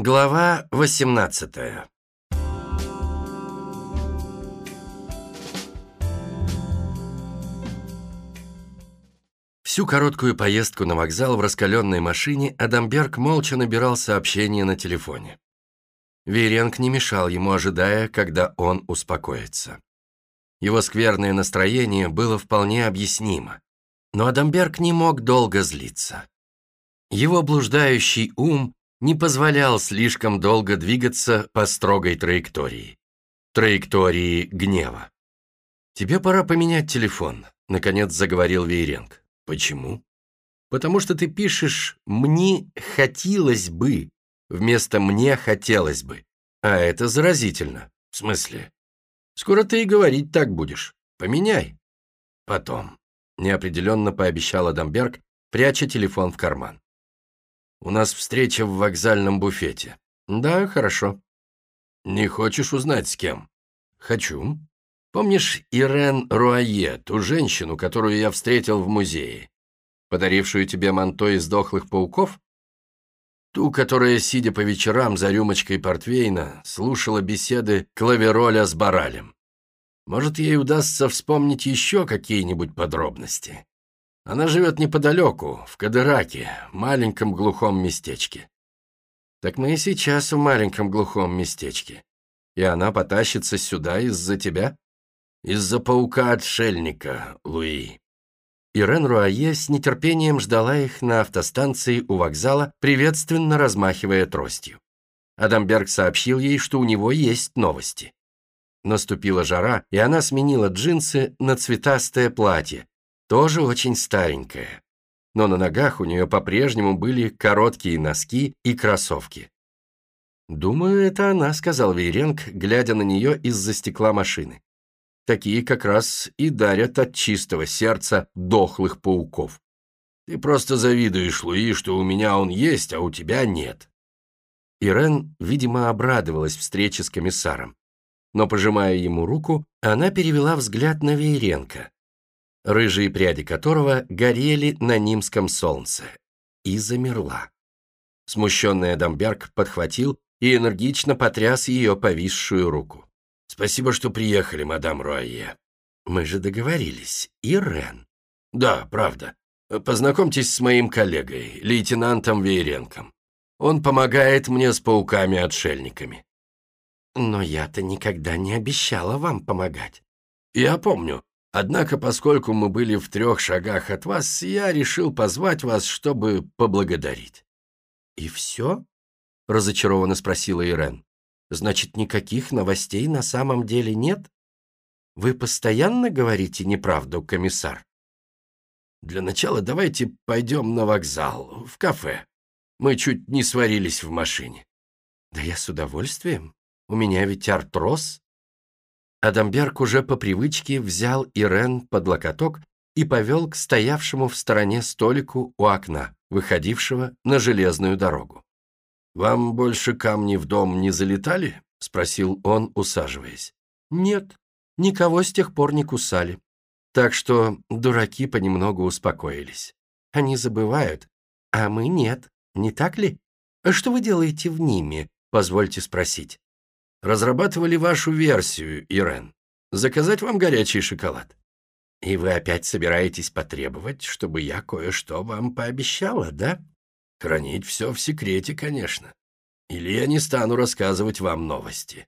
Глава 18 Всю короткую поездку на вокзал в раскаленной машине Адамберг молча набирал сообщения на телефоне. Вейренг не мешал ему, ожидая, когда он успокоится. Его скверное настроение было вполне объяснимо, но Адамберг не мог долго злиться. Его блуждающий ум не позволял слишком долго двигаться по строгой траектории. Траектории гнева. «Тебе пора поменять телефон», — наконец заговорил Вейренг. «Почему?» «Потому что ты пишешь «мне хотелось бы» вместо «мне хотелось бы». А это заразительно. В смысле? Скоро ты и говорить так будешь. Поменяй. Потом. Неопределенно пообещал Адамберг, пряча телефон в карман. У нас встреча в вокзальном буфете. Да, хорошо. Не хочешь узнать, с кем? Хочу. Помнишь Ирен Руае, ту женщину, которую я встретил в музее? Подарившую тебе манто из дохлых пауков? Ту, которая, сидя по вечерам за рюмочкой портвейна, слушала беседы клавероля с Баралем. Может, ей удастся вспомнить еще какие-нибудь подробности. Она живет неподалеку, в Кадыраке, маленьком глухом местечке. Так мы и сейчас в маленьком глухом местечке. И она потащится сюда из-за тебя? Из-за паука-отшельника, Луи. Ирен Руае с нетерпением ждала их на автостанции у вокзала, приветственно размахивая тростью. Адамберг сообщил ей, что у него есть новости. Наступила жара, и она сменила джинсы на цветастое платье, тоже очень старенькая. Но на ногах у нее по-прежнему были короткие носки и кроссовки. «Думаю, это она», — сказал Вейренг, глядя на нее из-за стекла машины. «Такие как раз и дарят от чистого сердца дохлых пауков. Ты просто завидуешь, Луи, что у меня он есть, а у тебя нет». Ирен, видимо, обрадовалась встрече с комиссаром. Но, пожимая ему руку, она перевела взгляд на Вейренко, рыжие пряди которого горели на нимском солнце, и замерла. Смущенный Адамберг подхватил и энергично потряс ее повисшую руку. «Спасибо, что приехали, мадам Руае. Мы же договорились. Ирен». «Да, правда. Познакомьтесь с моим коллегой, лейтенантом Вейренком. Он помогает мне с пауками-отшельниками». «Но я-то никогда не обещала вам помогать». «Я помню. Однако, поскольку мы были в трех шагах от вас, я решил позвать вас, чтобы поблагодарить». «И все?» — разочарованно спросила Ирен. «Значит, никаких новостей на самом деле нет? Вы постоянно говорите неправду, комиссар?» «Для начала давайте пойдем на вокзал, в кафе. Мы чуть не сварились в машине». «Да я с удовольствием. У меня ведь артроз». Адамберг уже по привычке взял Ирен под локоток и повел к стоявшему в стороне столику у окна, выходившего на железную дорогу. «Вам больше камни в дом не залетали?» — спросил он, усаживаясь. «Нет, никого с тех пор не кусали. Так что дураки понемногу успокоились. Они забывают, а мы нет, не так ли? Что вы делаете в Ниме, позвольте спросить?» Разрабатывали вашу версию, Ирен. Заказать вам горячий шоколад. И вы опять собираетесь потребовать, чтобы я кое-что вам пообещала, да? Хранить все в секрете, конечно. Или я не стану рассказывать вам новости.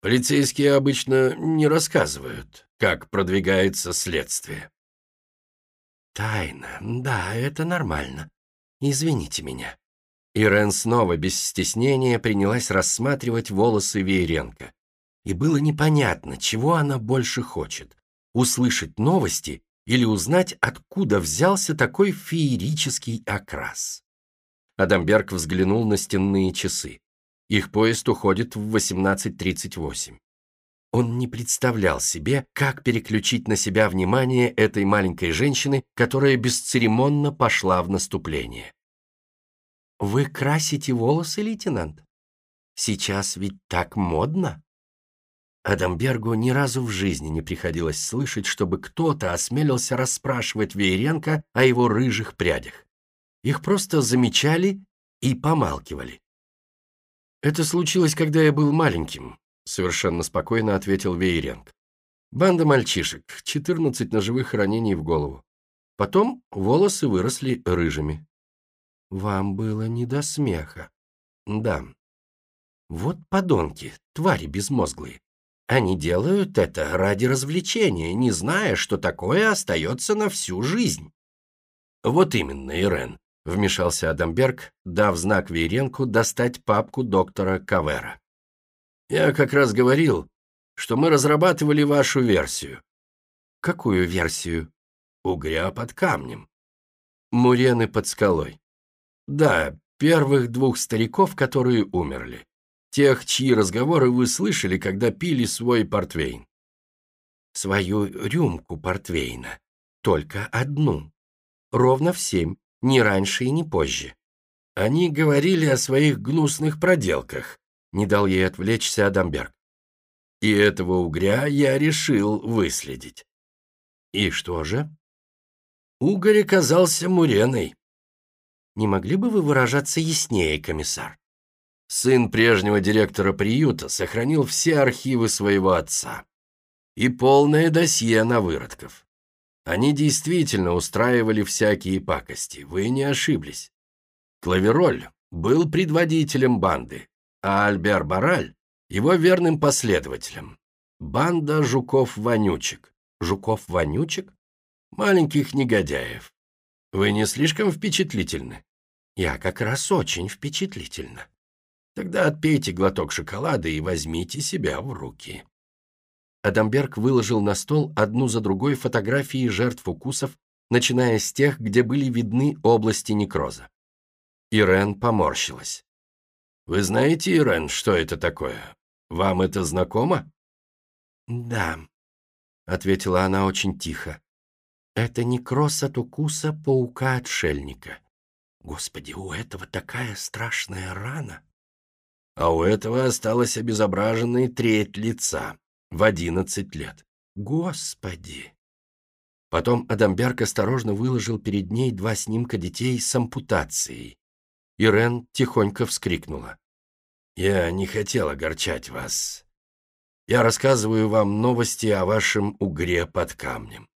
Полицейские обычно не рассказывают, как продвигается следствие. Тайна, да, это нормально. Извините меня. Ирен снова без стеснения принялась рассматривать волосы Вееренко. И было непонятно, чего она больше хочет – услышать новости или узнать, откуда взялся такой феерический окрас. Адамберг взглянул на стенные часы. Их поезд уходит в 18.38. Он не представлял себе, как переключить на себя внимание этой маленькой женщины, которая бесцеремонно пошла в наступление. Вы красите волосы, лейтенант? Сейчас ведь так модно. Адамбергу ни разу в жизни не приходилось слышать, чтобы кто-то осмелился расспрашивать Вееренко о его рыжих прядях. Их просто замечали и помалкивали. «Это случилось, когда я был маленьким», — совершенно спокойно ответил Вейренг. «Банда мальчишек, 14 ножевых ранений в голову. Потом волосы выросли рыжими». «Вам было не до смеха». «Да». «Вот подонки, твари безмозглые. Они делают это ради развлечения, не зная, что такое остается на всю жизнь». «Вот именно, Ирен», — вмешался Адамберг, дав знак Вейренку достать папку доктора Кавера. «Я как раз говорил, что мы разрабатывали вашу версию». «Какую версию?» «Угря под камнем». «Мурены под скалой». «Да, первых двух стариков, которые умерли. Тех, чьи разговоры вы слышали, когда пили свой портвейн». «Свою рюмку портвейна. Только одну. Ровно в семь ни раньше и ни позже. Они говорили о своих гнусных проделках, не дал ей отвлечься Адамберг. И этого угря я решил выследить. И что же? Угорь оказался муреной. Не могли бы вы выражаться яснее, комиссар? Сын прежнего директора приюта сохранил все архивы своего отца и полное досье на выродков. Они действительно устраивали всякие пакости, вы не ошиблись. Клавероль был предводителем банды, а Альбер Бараль – его верным последователем. Банда жуков-вонючек. Жуков-вонючек? Маленьких негодяев. Вы не слишком впечатлительны? Я как раз очень впечатлительна. Тогда отпейте глоток шоколада и возьмите себя в руки. Адамберг выложил на стол одну за другой фотографии жертв укусов, начиная с тех, где были видны области некроза. Ирен поморщилась. «Вы знаете, Ирен, что это такое? Вам это знакомо?» «Да», — ответила она очень тихо. «Это некроз от укуса паука-отшельника. Господи, у этого такая страшная рана!» «А у этого осталась обезображенная треть лица», в одиннадцать лет. Господи! Потом Адамберг осторожно выложил перед ней два снимка детей с ампутацией. Ирен тихонько вскрикнула. «Я не хотел огорчать вас. Я рассказываю вам новости о вашем угре под камнем.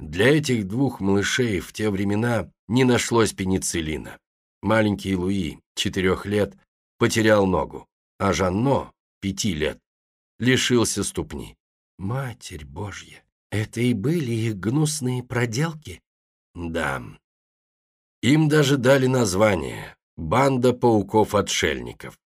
Для этих двух малышей в те времена не нашлось пенициллина. Маленький Луи, четырех лет, потерял ногу, а Жанно, пяти лет, лишился ступни. Матерь Божья, это и были их гнусные проделки? Да. Им даже дали название «Банда пауков-отшельников».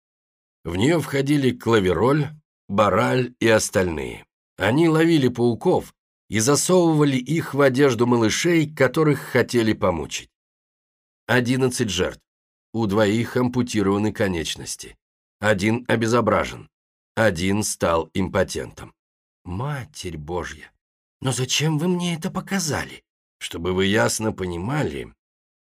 В нее входили клавероль, бараль и остальные. Они ловили пауков и засовывали их в одежду малышей, которых хотели помучить. Одиннадцать жертв. У двоих ампутированы конечности. Один обезображен. Один стал импотентом. Матерь Божья! Но зачем вы мне это показали? Чтобы вы ясно понимали,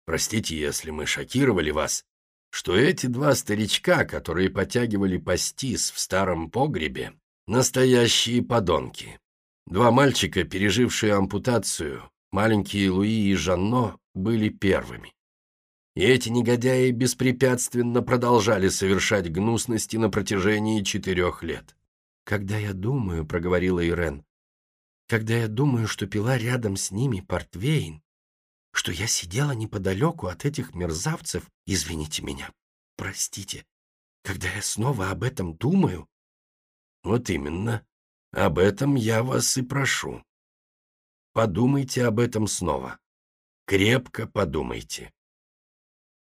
простите, если мы шокировали вас, что эти два старичка, которые потягивали пастис в старом погребе, настоящие подонки. Два мальчика, пережившие ампутацию, маленькие Луи и Жанно, были первыми. И эти негодяи беспрепятственно продолжали совершать гнусности на протяжении четырех лет. «Когда я думаю», — проговорила Ирен, «когда я думаю, что пила рядом с ними портвейн, что я сидела неподалеку от этих мерзавцев, извините меня, простите, когда я снова об этом думаю...» «Вот именно, об этом я вас и прошу. Подумайте об этом снова. Крепко подумайте».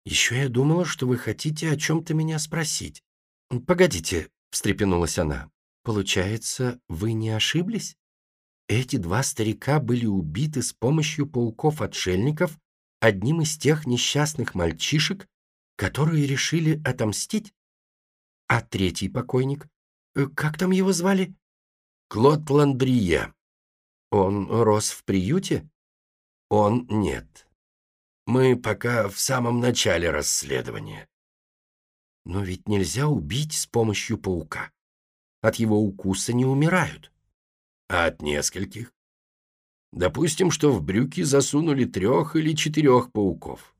«Еще я думала, что вы хотите о чем-то меня спросить». «Погодите», — встрепенулась она. «Получается, вы не ошиблись? Эти два старика были убиты с помощью пауков-отшельников одним из тех несчастных мальчишек, которые решили отомстить? А третий покойник? Э, как там его звали? Клод Ландрие. Он рос в приюте? Он нет. Мы пока в самом начале расследования. Но ведь нельзя убить с помощью паука. От его укуса не умирают. А от нескольких? Допустим, что в брюки засунули трех или четырех пауков.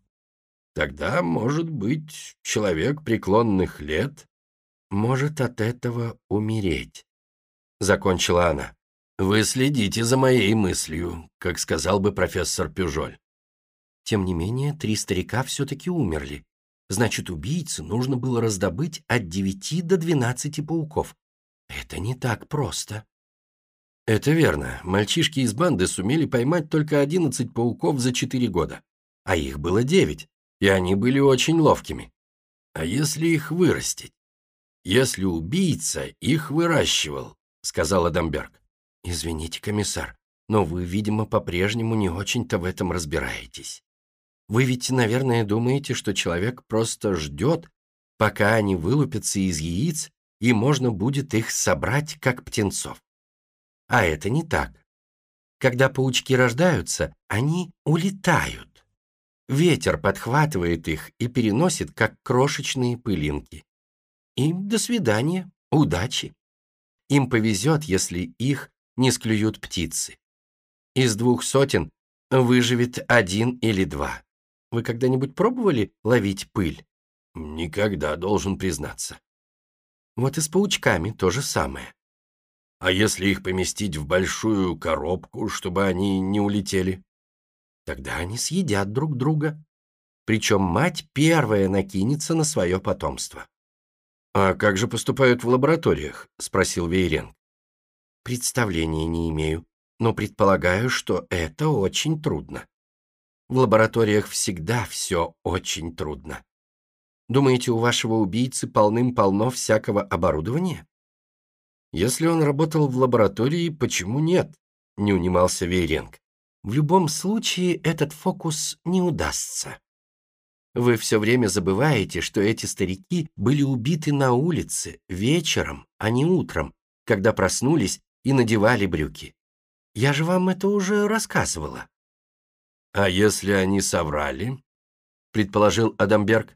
Тогда, может быть, человек преклонных лет может от этого умереть. Закончила она. Вы следите за моей мыслью, как сказал бы профессор Пюжоль. Тем не менее, три старика все-таки умерли. Значит, убийце нужно было раздобыть от девяти до двенадцати пауков. Это не так просто. Это верно. Мальчишки из банды сумели поймать только одиннадцать пауков за четыре года. А их было девять, и они были очень ловкими. А если их вырастить? Если убийца их выращивал, сказал Адамберг. Извините, комиссар, но вы, видимо, по-прежнему не очень-то в этом разбираетесь. Вы ведь, наверное, думаете, что человек просто ждет, пока они вылупятся из яиц, и можно будет их собрать, как птенцов. А это не так. Когда паучки рождаются, они улетают. Ветер подхватывает их и переносит, как крошечные пылинки. И до свидания, удачи. Им повезет, если их не склюют птицы. Из двух сотен выживет один или два. Вы когда-нибудь пробовали ловить пыль? Никогда, должен признаться. Вот и с паучками то же самое. А если их поместить в большую коробку, чтобы они не улетели? Тогда они съедят друг друга. Причем мать первая накинется на свое потомство. «А как же поступают в лабораториях?» — спросил Вейрен. «Представления не имею, но предполагаю, что это очень трудно. В лабораториях всегда все очень трудно. Думаете, у вашего убийцы полным-полно всякого оборудования? Если он работал в лаборатории, почему нет? Не унимался Вейренг. В любом случае этот фокус не удастся. Вы все время забываете, что эти старики были убиты на улице, вечером, а не утром, когда проснулись и надевали брюки. Я же вам это уже рассказывала. «А если они соврали?» — предположил Адамберг.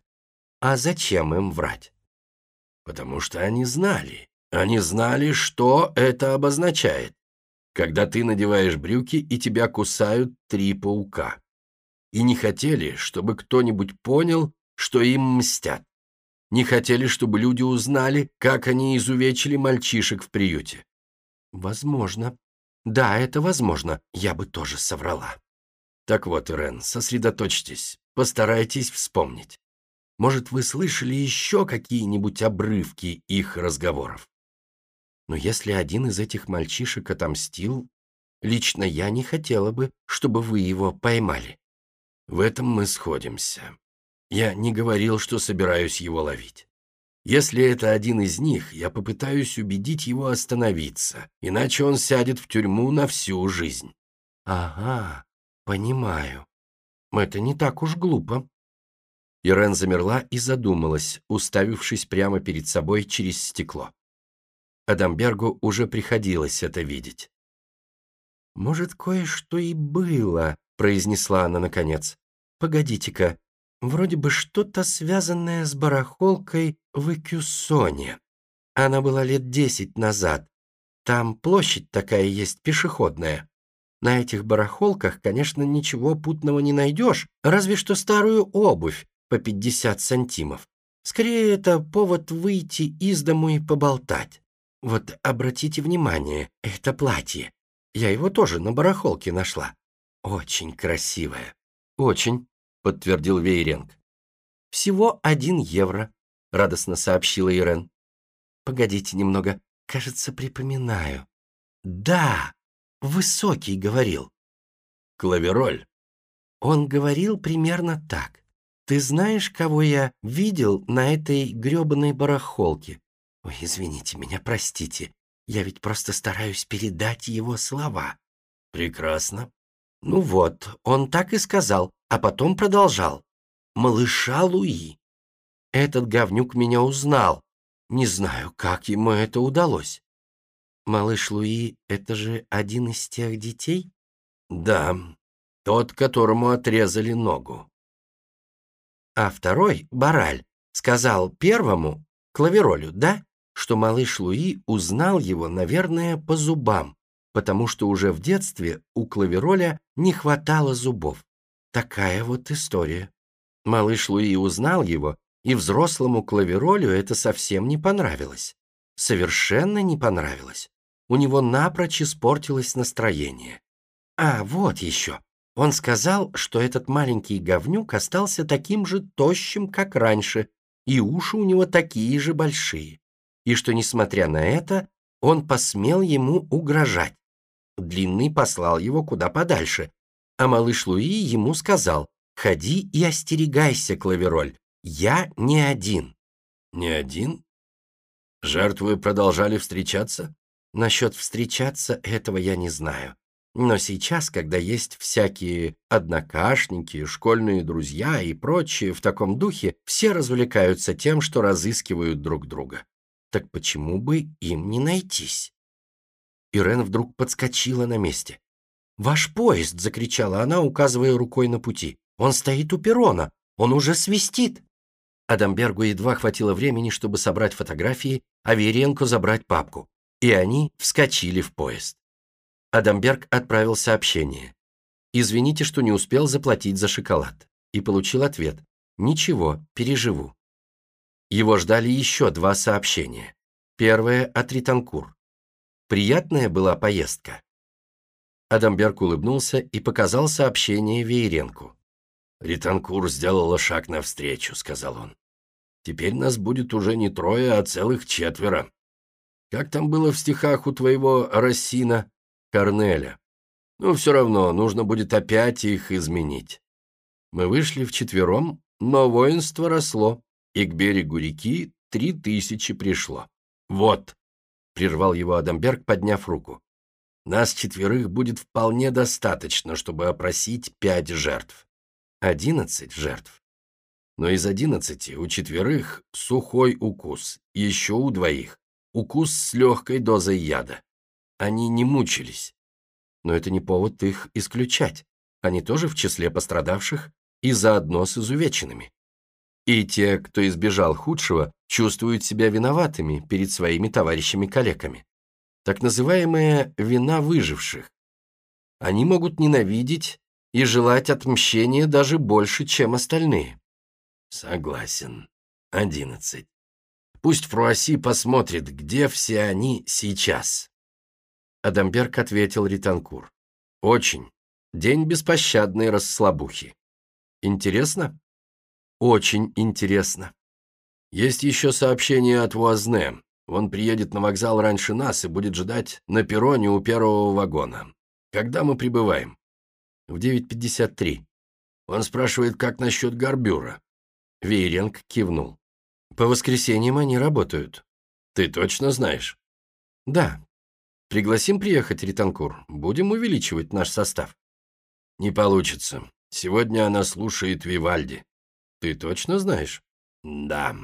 «А зачем им врать?» «Потому что они знали. Они знали, что это обозначает, когда ты надеваешь брюки и тебя кусают три паука. И не хотели, чтобы кто-нибудь понял, что им мстят. Не хотели, чтобы люди узнали, как они изувечили мальчишек в приюте. Возможно. Да, это возможно. Я бы тоже соврала. Так вот, Ирен, сосредоточьтесь, постарайтесь вспомнить. Может, вы слышали еще какие-нибудь обрывки их разговоров? Но если один из этих мальчишек отомстил, лично я не хотела бы, чтобы вы его поймали. В этом мы сходимся. Я не говорил, что собираюсь его ловить. Если это один из них, я попытаюсь убедить его остановиться, иначе он сядет в тюрьму на всю жизнь. Ага, «Понимаю. Это не так уж глупо». Ирен замерла и задумалась, уставившись прямо перед собой через стекло. Адамбергу уже приходилось это видеть. «Может, кое-что и было», — произнесла она наконец. «Погодите-ка, вроде бы что-то связанное с барахолкой в Экюсоне. Она была лет десять назад. Там площадь такая есть, пешеходная. На этих барахолках, конечно, ничего путного не найдешь, разве что старую обувь по 50 сантимов. Скорее, это повод выйти из дому и поболтать. Вот обратите внимание, это платье. Я его тоже на барахолке нашла. Очень красивое. Очень, подтвердил Вейренг. Всего один евро, радостно сообщила Ирен. Погодите немного, кажется, припоминаю. Да, Высокий говорил. Клавероль. Он говорил примерно так. Ты знаешь, кого я видел на этой грёбаной барахолке? Ой, извините меня, простите. Я ведь просто стараюсь передать его слова. Прекрасно. Ну вот, он так и сказал, а потом продолжал. Малыша Луи. Этот говнюк меня узнал. Не знаю, как ему это удалось. Малыш Луи — это же один из тех детей? Да, тот, которому отрезали ногу. А второй, Бараль, сказал первому, Клаверолю, да, что малыш Луи узнал его, наверное, по зубам, потому что уже в детстве у Клавероля не хватало зубов. Такая вот история. Малыш Луи узнал его и взрослому клаверолю это совсем не понравилось. Совершенно не понравилось. У него напрочь испортилось настроение. А, вот еще. Он сказал, что этот маленький говнюк остался таким же тощим, как раньше, и уши у него такие же большие, и что, несмотря на это, он посмел ему угрожать. Длинный послал его куда подальше, а малыш Луи ему сказал, «Ходи и остерегайся, Клавероль, я не один». «Не один? Жертвы продолжали встречаться?» «Насчет встречаться этого я не знаю. Но сейчас, когда есть всякие однокашники, школьные друзья и прочие в таком духе, все развлекаются тем, что разыскивают друг друга. Так почему бы им не найтись? Ирен вдруг подскочила на месте. «Ваш поезд!» — закричала она, указывая рукой на пути. «Он стоит у перрона! Он уже свистит!» Адамбергу едва хватило времени, чтобы собрать фотографии, а Веренко забрать папку. И они вскочили в поезд. Адамберг отправил сообщение. «Извините, что не успел заплатить за шоколад». И получил ответ. «Ничего, переживу». Его ждали еще два сообщения. Первое от Ританкур. Приятная была поездка. Адамберг улыбнулся и показал сообщение Вееренку. «Ританкур сделала шаг навстречу», — сказал он. «Теперь нас будет уже не трое, а целых четверо. Как там было в стихах у твоего Рассина?» Корнеля. Ну, все равно, нужно будет опять их изменить. Мы вышли вчетвером, но воинство росло, и к берегу реки три тысячи пришло. Вот, прервал его Адамберг, подняв руку. Нас четверых будет вполне достаточно, чтобы опросить пять жертв. Одиннадцать жертв. Но из одиннадцати у четверых сухой укус, еще у двоих укус с легкой дозой яда. Они не мучились. Но это не повод их исключать. Они тоже в числе пострадавших и заодно с изувеченными. И те, кто избежал худшего, чувствуют себя виноватыми перед своими товарищами-калеками. Так называемая «вина выживших». Они могут ненавидеть и желать отмщения даже больше, чем остальные. Согласен. Одиннадцать. Пусть Фруаси посмотрит, где все они сейчас. Адамберг ответил Ританкур. «Очень. День беспощадной расслабухи. Интересно?» «Очень интересно. Есть еще сообщение от Вуазне. Он приедет на вокзал раньше нас и будет ждать на перроне у первого вагона. Когда мы прибываем?» «В 9.53. Он спрашивает, как насчет Горбюра?» Вейренг кивнул. «По воскресеньям они работают». «Ты точно знаешь?» «Да, Пригласим приехать, Ританкур. Будем увеличивать наш состав. Не получится. Сегодня она слушает Вивальди. Ты точно знаешь? Да.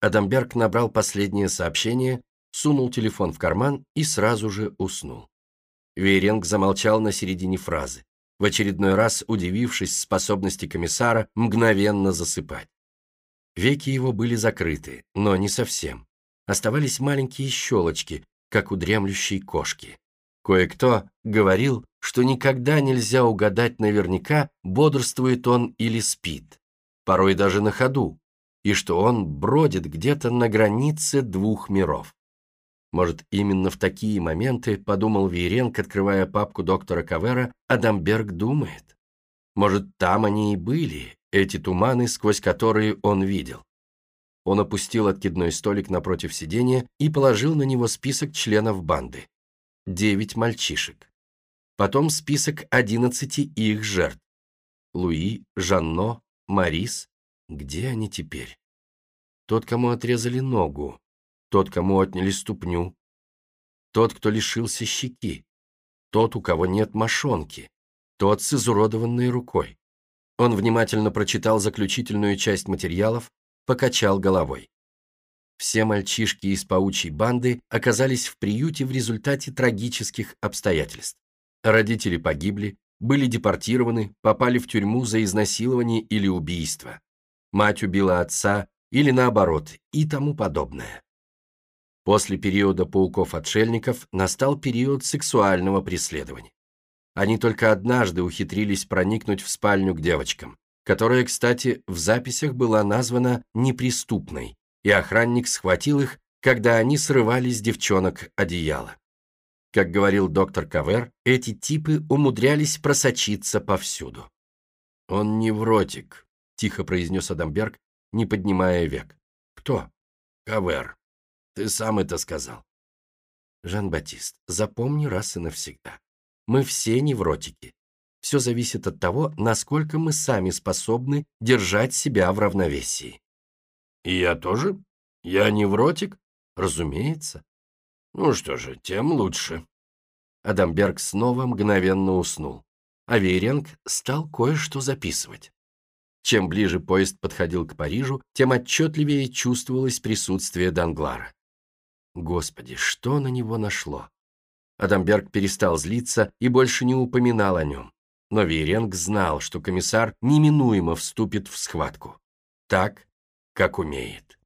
Адамберг набрал последнее сообщение, сунул телефон в карман и сразу же уснул. Вейренг замолчал на середине фразы, в очередной раз удивившись способности комиссара мгновенно засыпать. Веки его были закрыты, но не совсем. Оставались маленькие щелочки, как у дремлющей кошки. Кое-кто говорил, что никогда нельзя угадать наверняка, бодрствует он или спит, порой даже на ходу, и что он бродит где-то на границе двух миров. Может, именно в такие моменты, подумал Вейренк, открывая папку доктора Кавера, Адамберг думает. Может, там они и были, эти туманы, сквозь которые он видел. Он опустил откидной столик напротив сиденья и положил на него список членов банды. Девять мальчишек. Потом список одиннадцати их жертв. Луи, Жанно, Марис. Где они теперь? Тот, кому отрезали ногу. Тот, кому отняли ступню. Тот, кто лишился щеки. Тот, у кого нет мошонки. Тот с изуродованной рукой. Он внимательно прочитал заключительную часть материалов, покачал головой. Все мальчишки из паучьей банды оказались в приюте в результате трагических обстоятельств. Родители погибли, были депортированы, попали в тюрьму за изнасилование или убийство. Мать убила отца или наоборот и тому подобное. После периода пауков-отшельников настал период сексуального преследования. Они только однажды ухитрились проникнуть в спальню к девочкам. которая, кстати, в записях была названа неприступной, и охранник схватил их, когда они срывали с девчонок одеяло. Как говорил доктор Кавер, эти типы умудрялись просочиться повсюду. «Он невротик», — тихо произнес Адамберг, не поднимая век. «Кто?» «Кавер. Ты сам это сказал». «Жан-Батист, запомни раз и навсегда. Мы все невротики. Все зависит от того, насколько мы сами способны держать себя в равновесии. И я тоже? Я невротик? Разумеется. Ну что же, тем лучше. Адамберг снова мгновенно уснул, а Вейренг стал кое-что записывать. Чем ближе поезд подходил к Парижу, тем отчетливее чувствовалось присутствие Данглара. Господи, что на него нашло? Адамберг перестал злиться и больше не упоминал о нем. Но Вейренг знал, что комиссар неминуемо вступит в схватку. Так, как умеет.